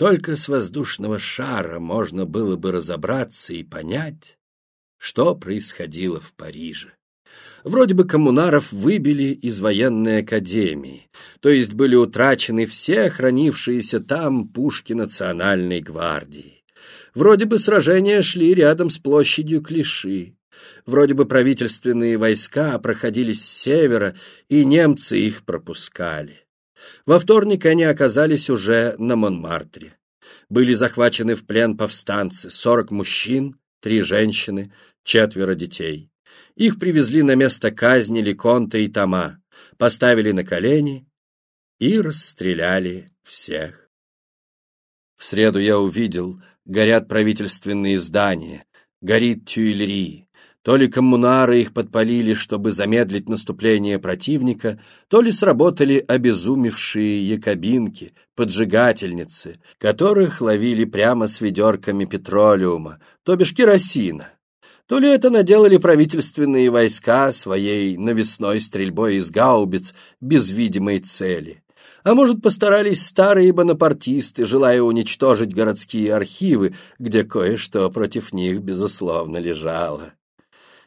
Только с воздушного шара можно было бы разобраться и понять, что происходило в Париже. Вроде бы коммунаров выбили из военной академии, то есть были утрачены все хранившиеся там пушки национальной гвардии. Вроде бы сражения шли рядом с площадью Клиши. Вроде бы правительственные войска проходили с севера, и немцы их пропускали. Во вторник они оказались уже на Монмартре. Были захвачены в плен повстанцы, сорок мужчин, три женщины, четверо детей. Их привезли на место казни Леконта и Тома, поставили на колени и расстреляли всех. В среду я увидел, горят правительственные здания, горит Тюильри, то ли коммунары их подпалили, чтобы замедлить наступление противника, то ли сработали обезумевшие якобинки, поджигательницы, которых ловили прямо с ведерками петролиума, то бишь керосина. То ли это наделали правительственные войска своей навесной стрельбой из гаубиц без видимой цели. А может, постарались старые бонапартисты, желая уничтожить городские архивы, где кое-что против них, безусловно, лежало.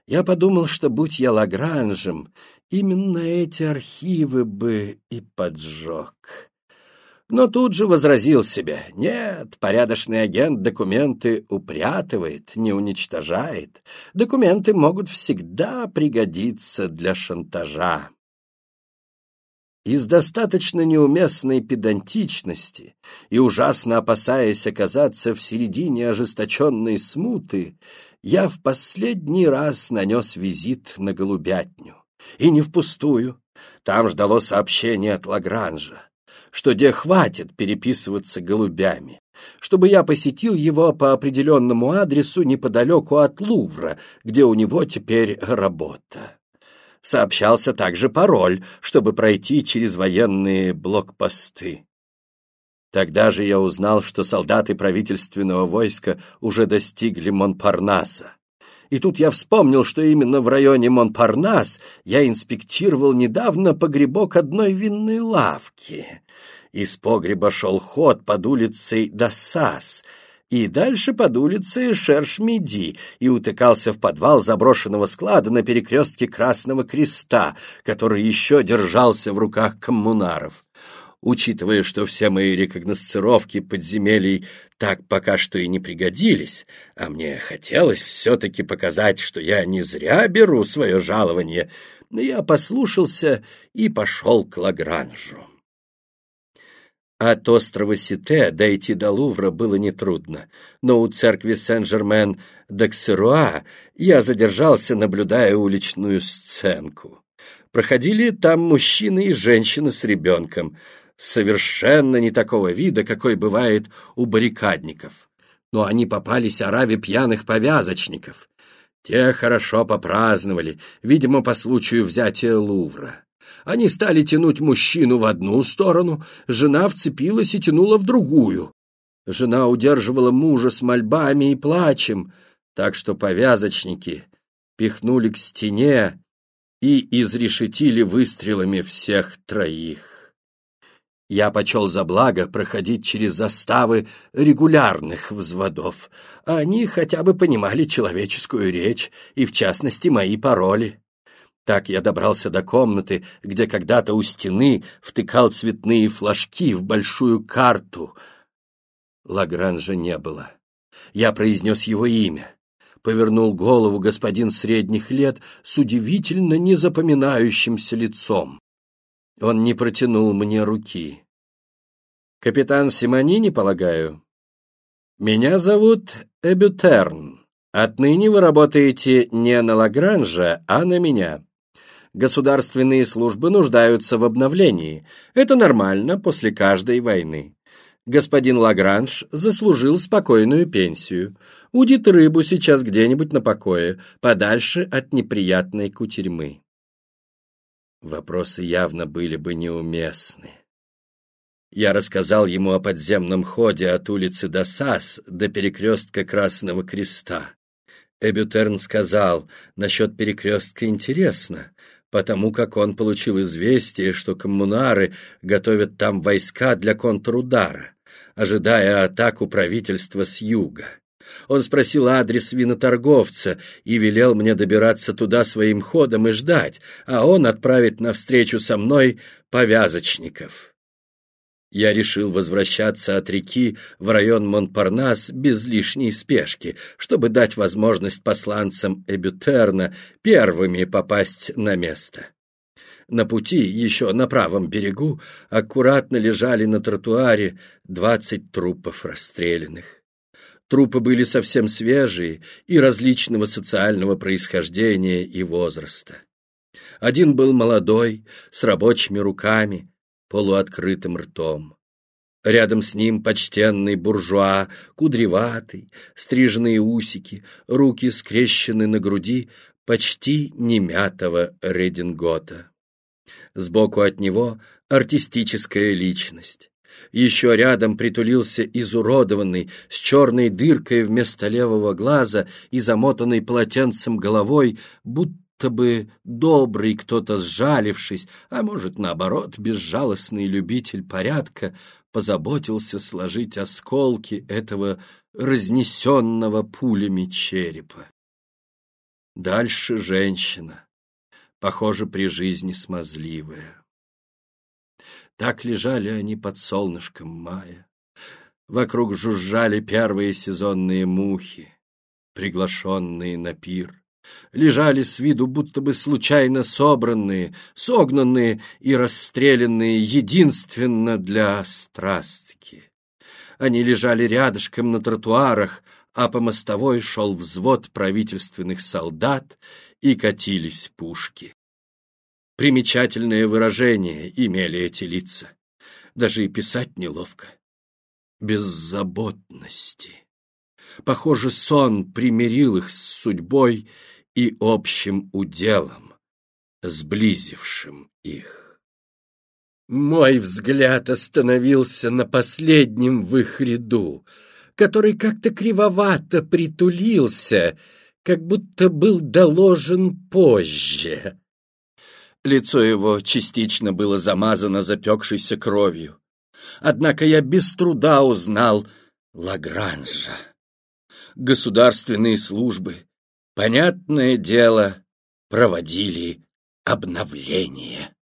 Я подумал, что, будь я Лагранжем, именно эти архивы бы и поджег. Но тут же возразил себе, нет, порядочный агент документы упрятывает, не уничтожает. Документы могут всегда пригодиться для шантажа. Из достаточно неуместной педантичности и ужасно опасаясь оказаться в середине ожесточенной смуты, я в последний раз нанес визит на голубятню. И не впустую. Там ждало сообщение от Лагранжа, что где хватит переписываться голубями, чтобы я посетил его по определенному адресу неподалеку от Лувра, где у него теперь работа. Сообщался также пароль, чтобы пройти через военные блокпосты. Тогда же я узнал, что солдаты правительственного войска уже достигли Монпарнаса. И тут я вспомнил, что именно в районе Монпарнас я инспектировал недавно погребок одной винной лавки. Из погреба шел ход под улицей Досас, и дальше под улицей Шершмиди, и утыкался в подвал заброшенного склада на перекрестке Красного Креста, который еще держался в руках коммунаров учитывая, что все мои рекогносцировки подземелий так пока что и не пригодились, а мне хотелось все-таки показать, что я не зря беру свое жалование, я послушался и пошел к Лагранжу. От острова Сите дойти до Лувра было нетрудно, но у церкви Сен-Жермен-д'Аксеруа я задержался, наблюдая уличную сценку. Проходили там мужчины и женщины с ребенком — совершенно не такого вида, какой бывает у баррикадников. Но они попались ораве пьяных повязочников. Те хорошо попраздновали, видимо, по случаю взятия Лувра. Они стали тянуть мужчину в одну сторону, жена вцепилась и тянула в другую. Жена удерживала мужа с мольбами и плачем, так что повязочники пихнули к стене и изрешетили выстрелами всех троих. Я почел за благо проходить через заставы регулярных взводов. Они хотя бы понимали человеческую речь и, в частности, мои пароли. Так я добрался до комнаты, где когда-то у стены втыкал цветные флажки в большую карту. Лагранжа не было. Я произнес его имя. Повернул голову господин средних лет с удивительно незапоминающимся лицом. Он не протянул мне руки. Капитан Симонини, полагаю? Меня зовут Эбютерн. Отныне вы работаете не на Лагранжа, а на меня. Государственные службы нуждаются в обновлении. Это нормально после каждой войны. Господин Лагранж заслужил спокойную пенсию. Удит рыбу сейчас где-нибудь на покое, подальше от неприятной кутерьмы. Вопросы явно были бы неуместны. Я рассказал ему о подземном ходе от улицы Досас до перекрестка Красного Креста. Эбютерн сказал, насчет перекрестка интересно, потому как он получил известие, что коммунары готовят там войска для контрудара. ожидая атаку правительства с юга. Он спросил адрес виноторговца и велел мне добираться туда своим ходом и ждать, а он отправит навстречу со мной повязочников. Я решил возвращаться от реки в район Монпарнас без лишней спешки, чтобы дать возможность посланцам Эбютерна первыми попасть на место. На пути, еще на правом берегу, аккуратно лежали на тротуаре двадцать трупов расстрелянных. Трупы были совсем свежие и различного социального происхождения и возраста. Один был молодой, с рабочими руками, полуоткрытым ртом. Рядом с ним почтенный буржуа, кудреватый, стриженные усики, руки скрещены на груди, почти немятого редингота. Сбоку от него артистическая личность. Еще рядом притулился изуродованный, с черной дыркой вместо левого глаза и замотанный полотенцем головой, будто бы добрый кто-то сжалившись, а может, наоборот, безжалостный любитель порядка, позаботился сложить осколки этого разнесенного пулями черепа. Дальше женщина, похоже, при жизни смазливая. Так лежали они под солнышком мая. Вокруг жужжали первые сезонные мухи, приглашенные на пир. Лежали с виду будто бы случайно собранные, согнанные и расстрелянные единственно для страстки. Они лежали рядышком на тротуарах, а по мостовой шел взвод правительственных солдат и катились пушки. Примечательное выражение имели эти лица. Даже и писать неловко. Беззаботности. Похоже, сон примирил их с судьбой и общим уделом, сблизившим их. Мой взгляд остановился на последнем в их ряду, который как-то кривовато притулился, как будто был доложен позже. Лицо его частично было замазано запекшейся кровью. Однако я без труда узнал Лагранжа. Государственные службы, понятное дело, проводили обновление.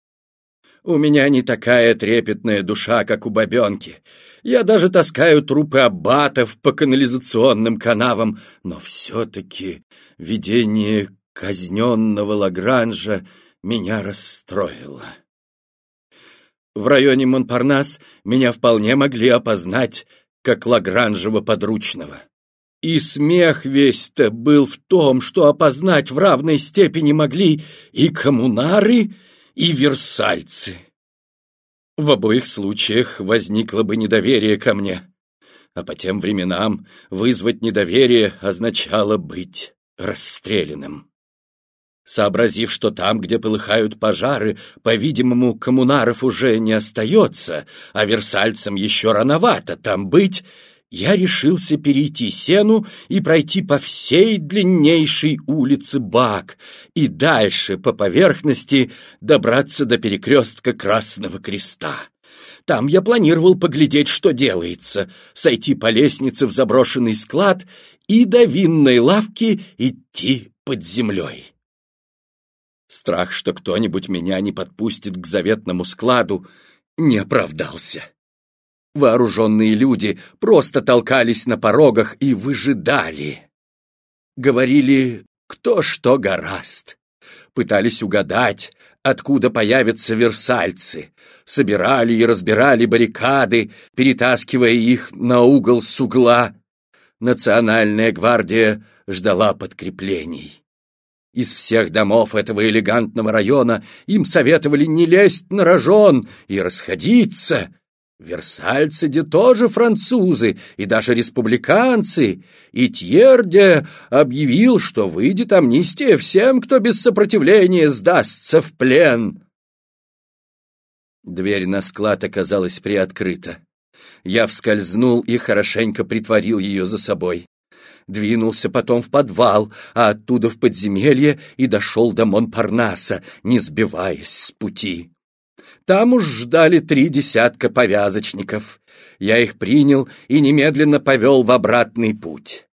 У меня не такая трепетная душа, как у бабенки. Я даже таскаю трупы аббатов по канализационным канавам, но все-таки видение казненного Лагранжа меня расстроило. В районе Монпарнас меня вполне могли опознать как Лагранжева подручного. И смех весь-то был в том, что опознать в равной степени могли и коммунары, и версальцы. В обоих случаях возникло бы недоверие ко мне, а по тем временам вызвать недоверие означало быть расстрелянным. Сообразив, что там, где полыхают пожары, по-видимому, коммунаров уже не остается, а версальцам еще рановато там быть, я решился перейти сену и пройти по всей длиннейшей улице Бак и дальше по поверхности добраться до перекрестка Красного Креста. Там я планировал поглядеть, что делается, сойти по лестнице в заброшенный склад и до винной лавки идти под землей. Страх, что кто-нибудь меня не подпустит к заветному складу, не оправдался. Вооруженные люди просто толкались на порогах и выжидали. Говорили, кто что гораст. Пытались угадать, откуда появятся версальцы. Собирали и разбирали баррикады, перетаскивая их на угол с угла. Национальная гвардия ждала подкреплений. Из всех домов этого элегантного района им советовали не лезть на рожон и расходиться. Версальцы де тоже французы и даже республиканцы, и Тьерде объявил, что выйдет амнистия всем, кто без сопротивления сдастся в плен. Дверь на склад оказалась приоткрыта. Я вскользнул и хорошенько притворил ее за собой двинулся потом в подвал, а оттуда в подземелье и дошел до Монпарнаса, не сбиваясь с пути. Там уж ждали три десятка повязочников. Я их принял и немедленно повел в обратный путь.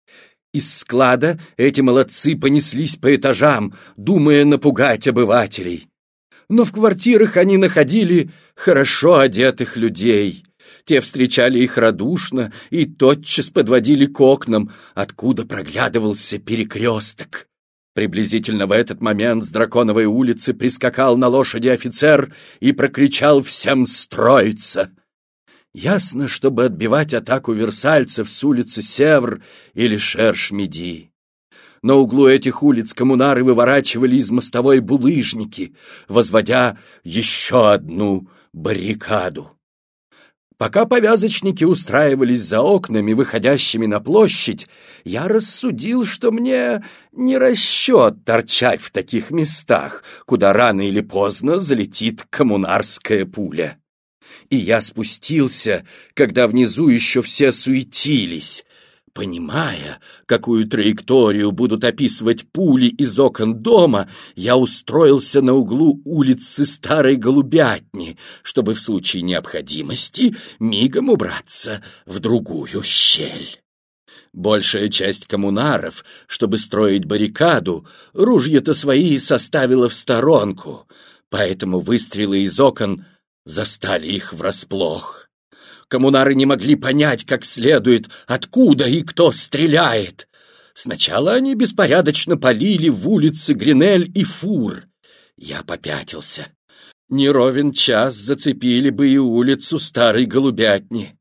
Из склада эти молодцы понеслись по этажам, думая напугать обывателей. Но в квартирах они находили хорошо одетых людей. Те встречали их радушно и тотчас подводили к окнам, откуда проглядывался перекресток. Приблизительно в этот момент с Драконовой улицы прискакал на лошади офицер и прокричал всем строиться. Ясно, чтобы отбивать атаку версальцев с улицы Севр или Шерш-Меди. На углу этих улиц коммунары выворачивали из мостовой булыжники, возводя еще одну баррикаду. Пока повязочники устраивались за окнами, выходящими на площадь, я рассудил, что мне не расчет торчать в таких местах, куда рано или поздно залетит коммунарская пуля. И я спустился, когда внизу еще все суетились, Понимая, какую траекторию будут описывать пули из окон дома, я устроился на углу улицы Старой Голубятни, чтобы в случае необходимости мигом убраться в другую щель. Большая часть коммунаров, чтобы строить баррикаду, ружья-то свои составила в сторонку, поэтому выстрелы из окон застали их врасплох. Коммунары не могли понять как следует, откуда и кто стреляет. Сначала они беспорядочно полили в улицы Гринель и Фур. Я попятился. Не ровен час зацепили бы и улицу Старой Голубятни.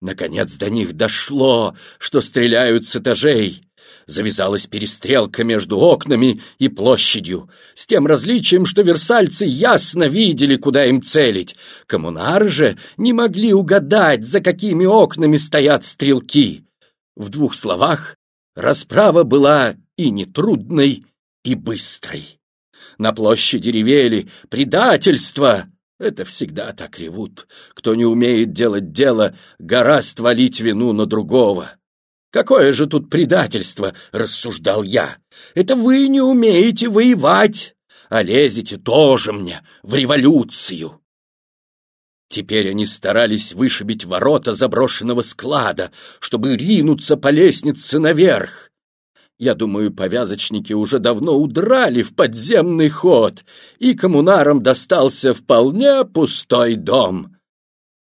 Наконец до них дошло, что стреляют с этажей. Завязалась перестрелка между окнами и площадью, с тем различием, что версальцы ясно видели, куда им целить. Коммунары же не могли угадать, за какими окнами стоят стрелки. В двух словах, расправа была и нетрудной, и быстрой. На площади ревели «Предательство!» Это всегда так ревут. Кто не умеет делать дело, гораст валить вину на другого. Какое же тут предательство, рассуждал я. Это вы не умеете воевать, а лезете тоже мне в революцию. Теперь они старались вышибить ворота заброшенного склада, чтобы ринуться по лестнице наверх. Я думаю, повязочники уже давно удрали в подземный ход, и коммунарам достался вполне пустой дом.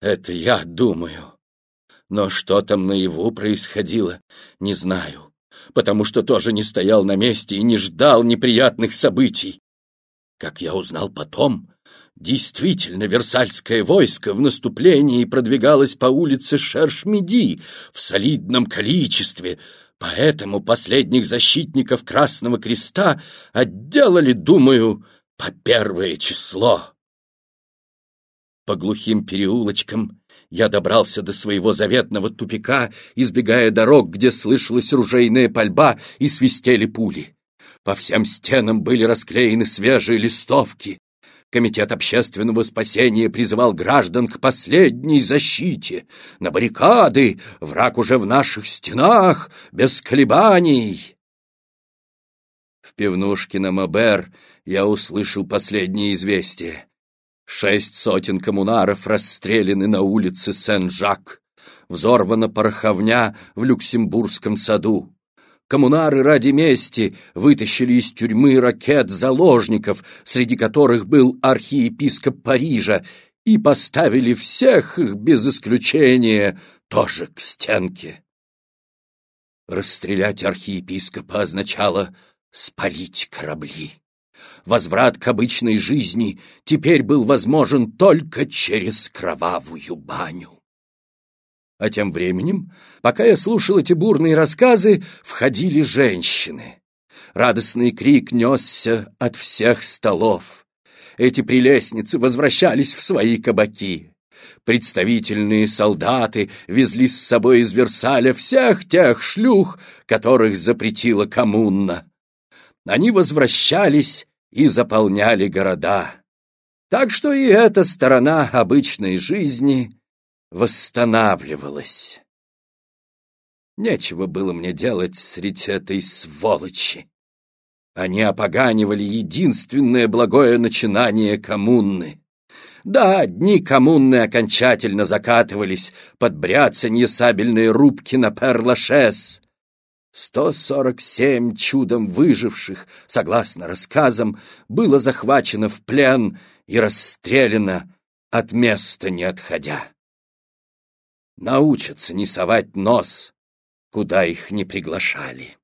Это я думаю. Но что там наяву происходило, не знаю, потому что тоже не стоял на месте и не ждал неприятных событий. Как я узнал потом, действительно Версальское войско в наступлении продвигалось по улице Шершмеди в солидном количестве, поэтому последних защитников Красного Креста отделали, думаю, по первое число. По глухим переулочкам я добрался до своего заветного тупика, избегая дорог, где слышалась ружейная пальба и свистели пули. По всем стенам были расклеены свежие листовки. Комитет общественного спасения призывал граждан к последней защите. На баррикады, враг уже в наших стенах, без колебаний. В пивнушке на Мобер я услышал последнее известие. Шесть сотен коммунаров расстреляны на улице Сен-Жак. Взорвана пороховня в Люксембургском саду. Коммунары ради мести вытащили из тюрьмы ракет заложников, среди которых был архиепископ Парижа, и поставили всех их без исключения тоже к стенке. Расстрелять архиепископа означало спалить корабли. Возврат к обычной жизни теперь был возможен только через кровавую баню. А тем временем, пока я слушал эти бурные рассказы, входили женщины. Радостный крик несся от всех столов. Эти прелестницы возвращались в свои кабаки. Представительные солдаты везли с собой из Версаля всех тех шлюх, которых запретила коммуна. Они возвращались и заполняли города. Так что и эта сторона обычной жизни восстанавливалась. Нечего было мне делать среди этой сволочи. Они опоганивали единственное благое начинание коммуны. Да, дни коммуны окончательно закатывались под бряцанье сабельной рубки на Перлашес. Сто сорок семь чудом выживших, согласно рассказам, было захвачено в плен и расстреляно, от места не отходя. Научатся не совать нос, куда их не приглашали.